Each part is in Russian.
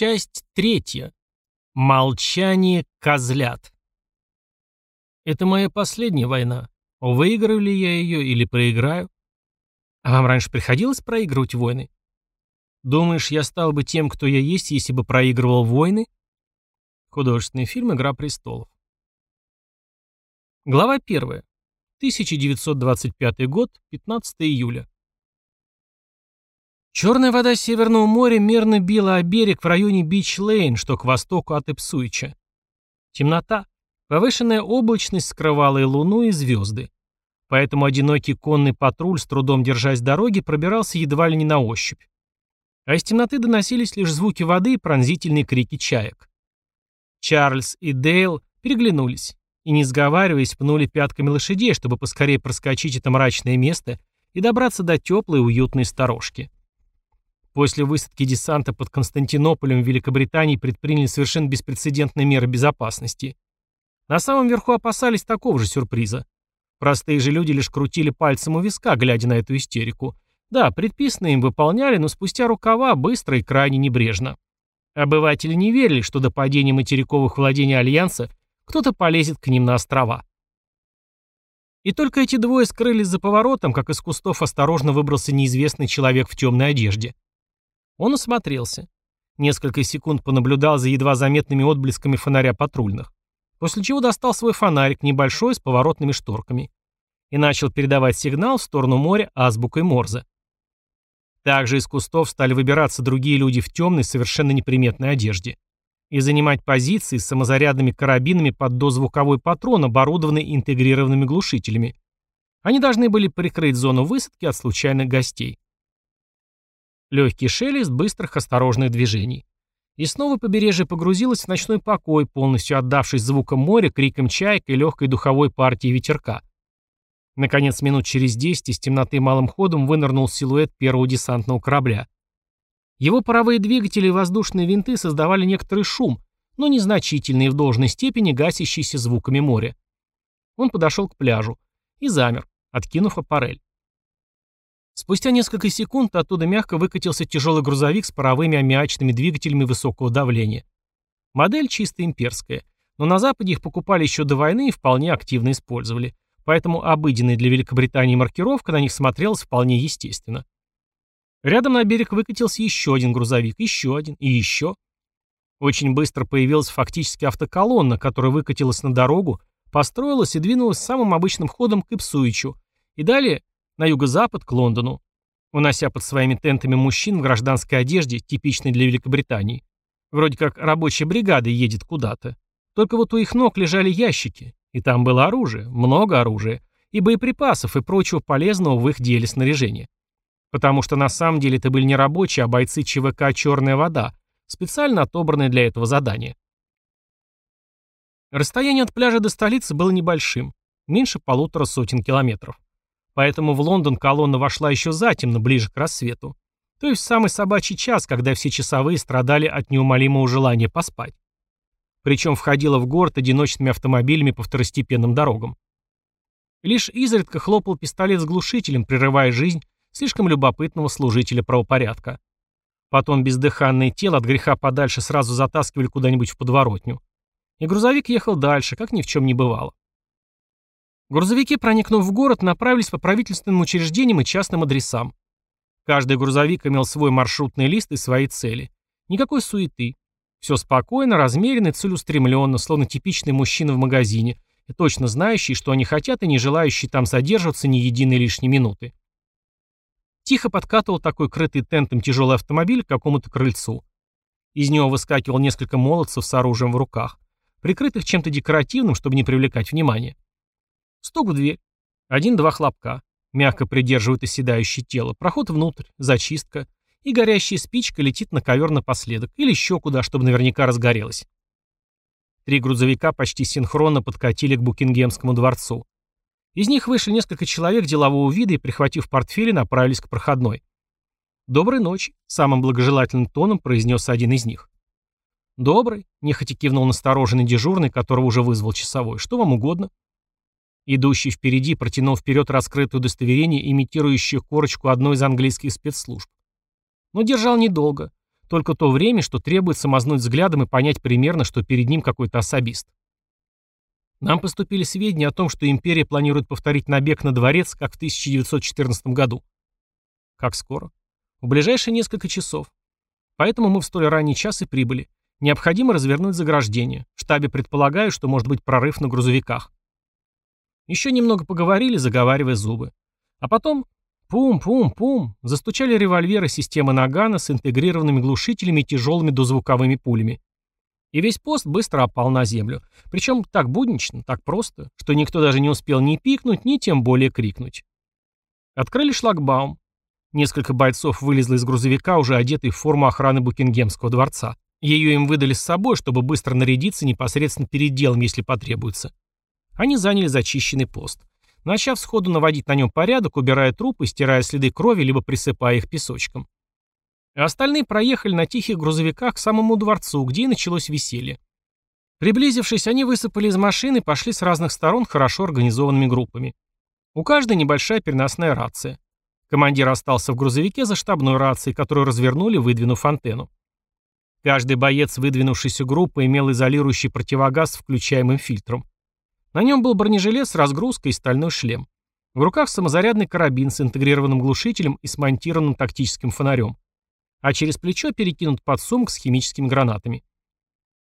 Часть третья. Молчание козлят. Это моя последняя война. Выиграю ли я ее или проиграю? А вам раньше приходилось проигрывать войны? Думаешь, я стал бы тем, кто я есть, если бы проигрывал войны? Художественный фильм «Игра престолов». Глава 1. 1925 год, 15 июля. Черная вода Северного моря мерно била о берег в районе Бич-Лейн, что к востоку от Ипсуича. Темнота, повышенная облачность скрывала и луну, и звезды. Поэтому одинокий конный патруль, с трудом держась дороги, пробирался едва ли не на ощупь. А из темноты доносились лишь звуки воды и пронзительные крики чаек. Чарльз и Дейл переглянулись и, не сговариваясь, пнули пятками лошадей, чтобы поскорее проскочить это мрачное место и добраться до теплой уютной сторожки. После высадки десанта под Константинополем в Великобритании предприняли совершенно беспрецедентные меры безопасности. На самом верху опасались такого же сюрприза. Простые же люди лишь крутили пальцем у виска, глядя на эту истерику. Да, предписанные им выполняли, но спустя рукава быстро и крайне небрежно. Обыватели не верили, что до падения материковых владений Альянса кто-то полезет к ним на острова. И только эти двое скрылись за поворотом, как из кустов осторожно выбрался неизвестный человек в темной одежде. Он осмотрелся. Несколько секунд понаблюдал за едва заметными отблесками фонаря патрульных. После чего достал свой фонарик, небольшой, с поворотными шторками. И начал передавать сигнал в сторону моря азбукой Морзе. Также из кустов стали выбираться другие люди в темной, совершенно неприметной одежде. И занимать позиции с самозарядными карабинами под дозвуковой патрон, оборудованный интегрированными глушителями. Они должны были прикрыть зону высадки от случайных гостей. Легкий шелест быстрых осторожных движений. И снова побережье погрузилось в ночной покой, полностью отдавшись звукам моря, крикам чаек и легкой духовой партии ветерка. Наконец, минут через десять из темноты малым ходом вынырнул силуэт первого десантного корабля. Его паровые двигатели и воздушные винты создавали некоторый шум, но незначительный в должной степени гасящийся звуками моря. Он подошел к пляжу и замер, откинув аппарель. Спустя несколько секунд оттуда мягко выкатился тяжелый грузовик с паровыми аммиачными двигателями высокого давления. Модель чисто имперская, но на Западе их покупали еще до войны и вполне активно использовали, поэтому обыденная для Великобритании маркировка на них смотрелась вполне естественно. Рядом на берег выкатился еще один грузовик, еще один и еще. Очень быстро появилась фактически автоколонна, которая выкатилась на дорогу, построилась и двинулась самым обычным ходом к Ипсуичу, и далее на юго-запад к Лондону, унося под своими тентами мужчин в гражданской одежде, типичной для Великобритании. Вроде как рабочая бригада едет куда-то. Только вот у их ног лежали ящики, и там было оружие, много оружия, и боеприпасов, и прочего полезного в их деле снаряжения. Потому что на самом деле это были не рабочие, а бойцы ЧВК «Черная вода», специально отобранные для этого задания. Расстояние от пляжа до столицы было небольшим, меньше полутора сотен километров. Поэтому в Лондон колонна вошла еще затемно, ближе к рассвету. То есть в самый собачий час, когда все часовые страдали от неумолимого желания поспать. Причем входила в город одиночными автомобилями по второстепенным дорогам. Лишь изредка хлопал пистолет с глушителем, прерывая жизнь слишком любопытного служителя правопорядка. Потом бездыханное тело от греха подальше сразу затаскивали куда-нибудь в подворотню. И грузовик ехал дальше, как ни в чем не бывало. Грузовики, проникнув в город, направились по правительственным учреждениям и частным адресам. Каждый грузовик имел свой маршрутный лист и свои цели. Никакой суеты. Все спокойно, размеренно и целеустремленно, словно типичный мужчина в магазине, и точно знающий, что они хотят, и не желающий там задерживаться ни единой лишней минуты. Тихо подкатывал такой крытый тентом тяжелый автомобиль к какому-то крыльцу. Из него выскакивал несколько молодцев с оружием в руках, прикрытых чем-то декоративным, чтобы не привлекать внимания. Стук в дверь. Один-два хлопка. Мягко придерживают оседающее тело. Проход внутрь. Зачистка. И горящая спичка летит на ковер напоследок. Или еще куда, чтобы наверняка разгорелась. Три грузовика почти синхронно подкатили к Букингемскому дворцу. Из них вышли несколько человек делового вида и, прихватив портфели, направились к проходной. «Доброй ночи», — самым благожелательным тоном произнес один из них. «Добрый», — нехотя кивнул настороженный дежурный, которого уже вызвал часовой. «Что вам угодно?» Идущий впереди протянул вперед раскрытое удостоверение, имитирующее корочку одной из английских спецслужб. Но держал недолго. Только то время, что требуется мазнуть взглядом и понять примерно, что перед ним какой-то особист. Нам поступили сведения о том, что империя планирует повторить набег на дворец, как в 1914 году. Как скоро? В ближайшие несколько часов. Поэтому мы в столь ранний час и прибыли. Необходимо развернуть заграждение. В штабе предполагаю, что может быть прорыв на грузовиках. Еще немного поговорили, заговаривая зубы. А потом пум-пум-пум застучали револьверы системы Нагана с интегрированными глушителями и тяжелыми дозвуковыми пулями. И весь пост быстро опал на землю. Причем так буднично, так просто, что никто даже не успел ни пикнуть, ни тем более крикнуть. Открыли шлагбаум. Несколько бойцов вылезло из грузовика, уже одетые в форму охраны Букингемского дворца. Ее им выдали с собой, чтобы быстро нарядиться непосредственно перед делом, если потребуется. Они заняли зачищенный пост. Начав сходу наводить на нем порядок, убирая трупы, стирая следы крови, либо присыпая их песочком. А остальные проехали на тихих грузовиках к самому дворцу, где и началось веселье. Приблизившись, они высыпали из машины и пошли с разных сторон хорошо организованными группами. У каждой небольшая переносная рация. Командир остался в грузовике за штабной рацией, которую развернули, выдвинув антенну. Каждый боец выдвинувшейся группы имел изолирующий противогаз с включаемым фильтром. На нем был бронежилет с разгрузкой и стальной шлем. В руках самозарядный карабин с интегрированным глушителем и смонтированным тактическим фонарем. А через плечо перекинут подсумок с химическими гранатами.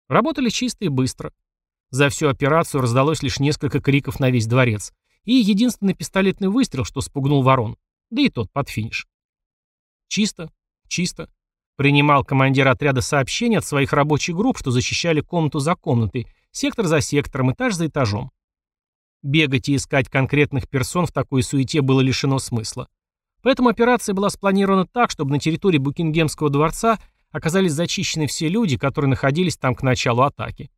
Работали чисто и быстро. За всю операцию раздалось лишь несколько криков на весь дворец. И единственный пистолетный выстрел, что спугнул ворон да и тот под финиш. Чисто, чисто. Принимал командир отряда сообщения от своих рабочих групп, что защищали комнату за комнатой, сектор за сектором, этаж за этажом. Бегать и искать конкретных персон в такой суете было лишено смысла. Поэтому операция была спланирована так, чтобы на территории Букингемского дворца оказались зачищены все люди, которые находились там к началу атаки.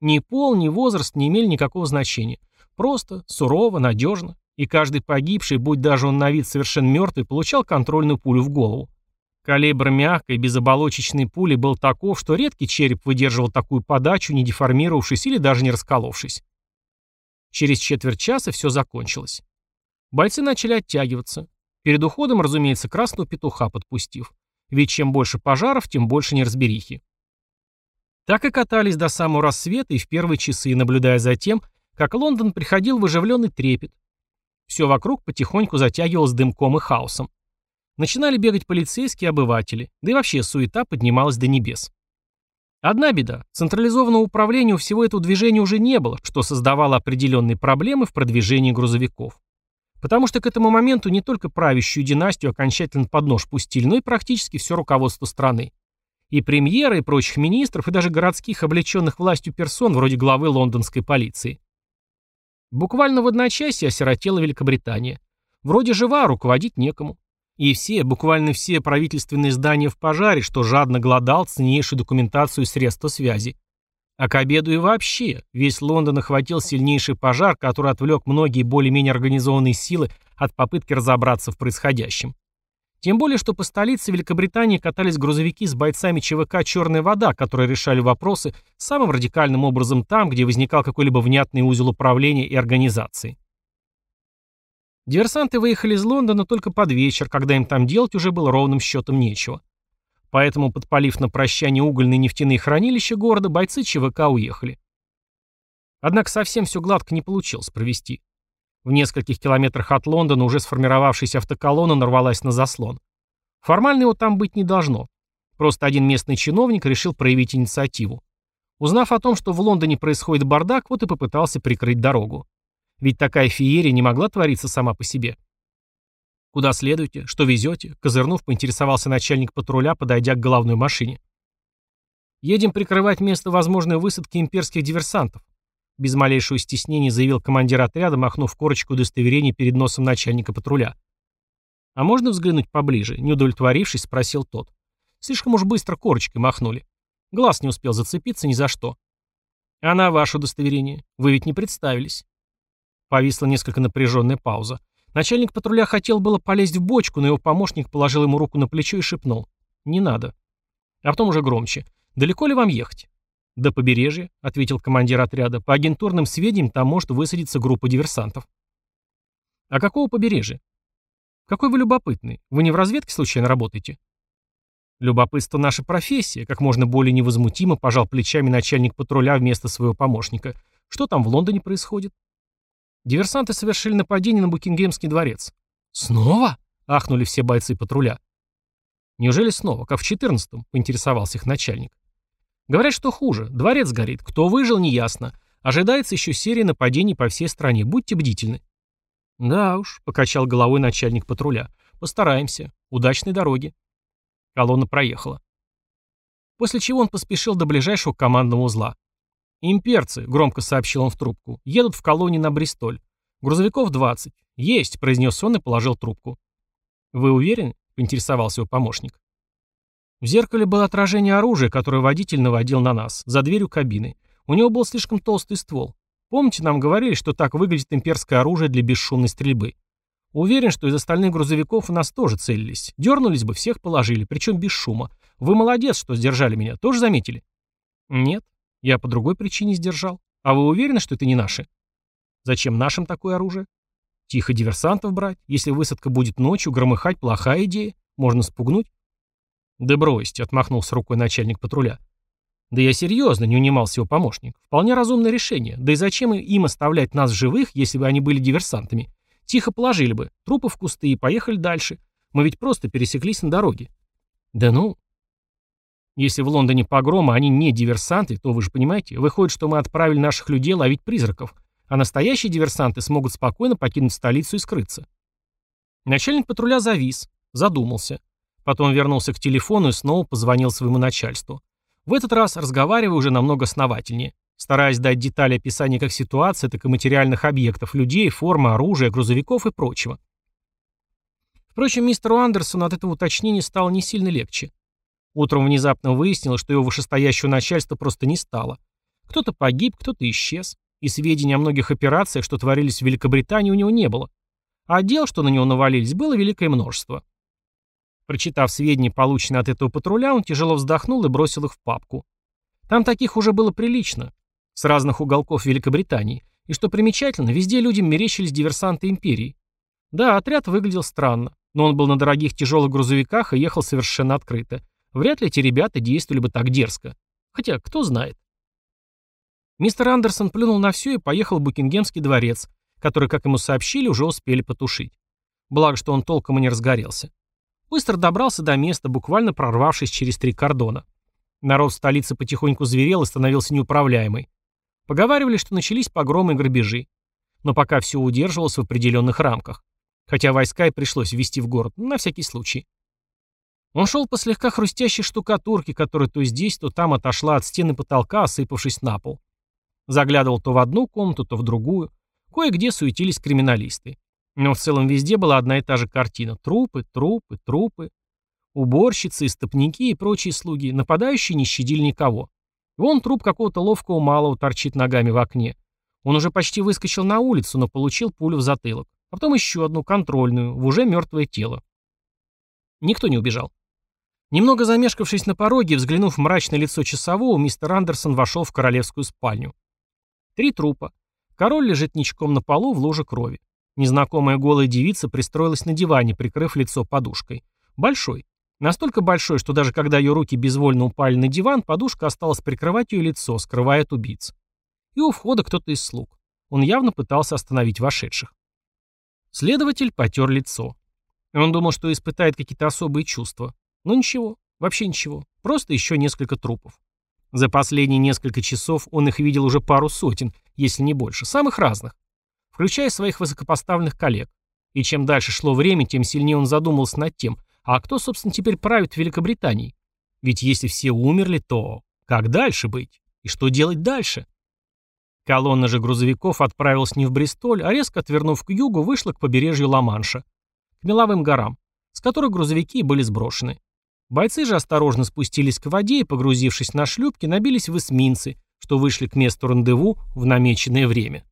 Ни пол, ни возраст не имели никакого значения. Просто, сурово, надежно и каждый погибший, будь даже он на вид совершенно мертвый, получал контрольную пулю в голову. Калибр мягкой, безоболочечной пули был таков, что редкий череп выдерживал такую подачу, не деформировавшись или даже не расколовшись. Через четверть часа все закончилось. Бойцы начали оттягиваться. Перед уходом, разумеется, красного петуха подпустив. Ведь чем больше пожаров, тем больше неразберихи. Так и катались до самого рассвета и в первые часы, наблюдая за тем, как Лондон приходил в оживленный трепет, все вокруг потихоньку затягивалось дымком и хаосом. Начинали бегать полицейские обыватели, да и вообще суета поднималась до небес. Одна беда. Централизованного управления у всего этого движения уже не было, что создавало определенные проблемы в продвижении грузовиков. Потому что к этому моменту не только правящую династию окончательно под нож пустили, но и практически все руководство страны. И премьера, и прочих министров, и даже городских облеченных властью персон, вроде главы лондонской полиции. Буквально в одночасье осиротела Великобритания. Вроде жива, руководить некому. И все, буквально все правительственные здания в пожаре, что жадно гладал ценнейшую документацию и средства связи. А к обеду и вообще, весь Лондон охватил сильнейший пожар, который отвлек многие более-менее организованные силы от попытки разобраться в происходящем. Тем более, что по столице Великобритании катались грузовики с бойцами ЧВК «Черная вода», которые решали вопросы самым радикальным образом там, где возникал какой-либо внятный узел управления и организации. Диверсанты выехали из Лондона только под вечер, когда им там делать уже было ровным счетом нечего. Поэтому, подпалив на прощание угольные нефтяные хранилища города, бойцы ЧВК уехали. Однако совсем все гладко не получилось провести. В нескольких километрах от Лондона уже сформировавшаяся автоколонна нарвалась на заслон. Формально его там быть не должно. Просто один местный чиновник решил проявить инициативу. Узнав о том, что в Лондоне происходит бардак, вот и попытался прикрыть дорогу. Ведь такая феерия не могла твориться сама по себе. «Куда следуете? Что везете?» Козырнув, поинтересовался начальник патруля, подойдя к головной машине. «Едем прикрывать место возможной высадки имперских диверсантов. Без малейшего стеснения заявил командир отряда, махнув корочку удостоверения перед носом начальника патруля. «А можно взглянуть поближе?» Не удовлетворившись, спросил тот. Слишком уж быстро корочкой махнули. Глаз не успел зацепиться ни за что. «А на ваше удостоверение? Вы ведь не представились?» Повисла несколько напряженная пауза. Начальник патруля хотел было полезть в бочку, но его помощник положил ему руку на плечо и шепнул. «Не надо». А потом уже громче. «Далеко ли вам ехать?» «До побережья», — ответил командир отряда. «По агентурным сведениям, там может высадиться группа диверсантов». «А какого побережья?» «Какой вы любопытный. Вы не в разведке случайно работаете?» Любопытство наша профессия, как можно более невозмутимо пожал плечами начальник патруля вместо своего помощника. Что там в Лондоне происходит? Диверсанты совершили нападение на Букингемский дворец. Снова? Ахнули все бойцы патруля. Неужели снова, как в четырнадцатом? Поинтересовался их начальник. Говорят, что хуже. Дворец горит. Кто выжил, неясно. Ожидается еще серия нападений по всей стране. Будьте бдительны. Да уж, покачал головой начальник патруля. Постараемся. Удачной дороги. Колонна проехала. После чего он поспешил до ближайшего командного узла. «Имперцы», — громко сообщил он в трубку, — «едут в колонии на Бристоль. Грузовиков 20. Есть», — произнес он и положил трубку. «Вы уверены?» — поинтересовался его помощник. В зеркале было отражение оружия, которое водитель наводил на нас, за дверью кабины. У него был слишком толстый ствол. Помните, нам говорили, что так выглядит имперское оружие для бесшумной стрельбы? Уверен, что из остальных грузовиков у нас тоже целились. Дернулись бы, всех положили, причем без шума. Вы молодец, что сдержали меня. Тоже заметили? Нет, я по другой причине сдержал. А вы уверены, что это не наши? Зачем нашим такое оружие? Тихо диверсантов брать. Если высадка будет ночью, громыхать плохая идея. Можно спугнуть. Да бросьте, отмахнулся рукой начальник патруля. Да я серьезно, не унимался его помощник. Вполне разумное решение. Да и зачем им оставлять нас живых, если бы они были диверсантами? Тихо положили бы, трупы в кусты и поехали дальше. Мы ведь просто пересеклись на дороге. Да ну. Если в Лондоне погромы, они не диверсанты, то вы же понимаете, выходит, что мы отправили наших людей ловить призраков, а настоящие диверсанты смогут спокойно покинуть столицу и скрыться. Начальник патруля завис, задумался. Потом вернулся к телефону и снова позвонил своему начальству. В этот раз разговаривая уже намного основательнее стараясь дать детали описания как ситуации, так и материальных объектов, людей, формы, оружия, грузовиков и прочего. Впрочем, мистеру Андерсону от этого уточнения стало не сильно легче. Утром внезапно выяснилось, что его вышестоящего начальства просто не стало. Кто-то погиб, кто-то исчез, и сведений о многих операциях, что творились в Великобритании, у него не было. А дел, что на него навалились, было великое множество. Прочитав сведения, полученные от этого патруля, он тяжело вздохнул и бросил их в папку. Там таких уже было прилично, с разных уголков Великобритании, и, что примечательно, везде людям мерещились диверсанты империи. Да, отряд выглядел странно, но он был на дорогих тяжелых грузовиках и ехал совершенно открыто. Вряд ли эти ребята действовали бы так дерзко. Хотя, кто знает. Мистер Андерсон плюнул на все и поехал в Букингемский дворец, который, как ему сообщили, уже успели потушить. Благо, что он толком и не разгорелся. Быстро добрался до места, буквально прорвавшись через три кордона. Народ в столице потихоньку зверел и становился неуправляемый. Поговаривали, что начались погромы и грабежи. Но пока все удерживалось в определенных рамках. Хотя войска и пришлось ввести в город, на всякий случай. Он шел по слегка хрустящей штукатурке, которая то здесь, то там отошла от стены потолка, осыпавшись на пол. Заглядывал то в одну комнату, то в другую. Кое-где суетились криминалисты. Но в целом везде была одна и та же картина. Трупы, трупы, трупы. Уборщицы, истопники и прочие слуги. Нападающие не щадили никого. Вон труп какого-то ловкого малого торчит ногами в окне. Он уже почти выскочил на улицу, но получил пулю в затылок. А потом еще одну, контрольную, в уже мертвое тело. Никто не убежал. Немного замешкавшись на пороге, взглянув в мрачное лицо часового, мистер Андерсон вошел в королевскую спальню. Три трупа. Король лежит ничком на полу в луже крови. Незнакомая голая девица пристроилась на диване, прикрыв лицо подушкой. Большой. Настолько большой, что даже когда ее руки безвольно упали на диван, подушка осталась прикрывать ее лицо, скрывая от убийц. И у входа кто-то из слуг. Он явно пытался остановить вошедших. Следователь потер лицо. Он думал, что испытает какие-то особые чувства. Но ничего, вообще ничего. Просто еще несколько трупов. За последние несколько часов он их видел уже пару сотен, если не больше, самых разных. Включая своих высокопоставленных коллег. И чем дальше шло время, тем сильнее он задумался над тем, а кто, собственно, теперь правит Великобританией? Ведь если все умерли, то как дальше быть? И что делать дальше? Колонна же грузовиков отправилась не в Бристоль, а резко отвернув к югу, вышла к побережью Ла-Манша, к меловым горам, с которых грузовики были сброшены. Бойцы же осторожно спустились к воде и, погрузившись на шлюпки, набились в эсминцы, что вышли к месту рандеву в намеченное время.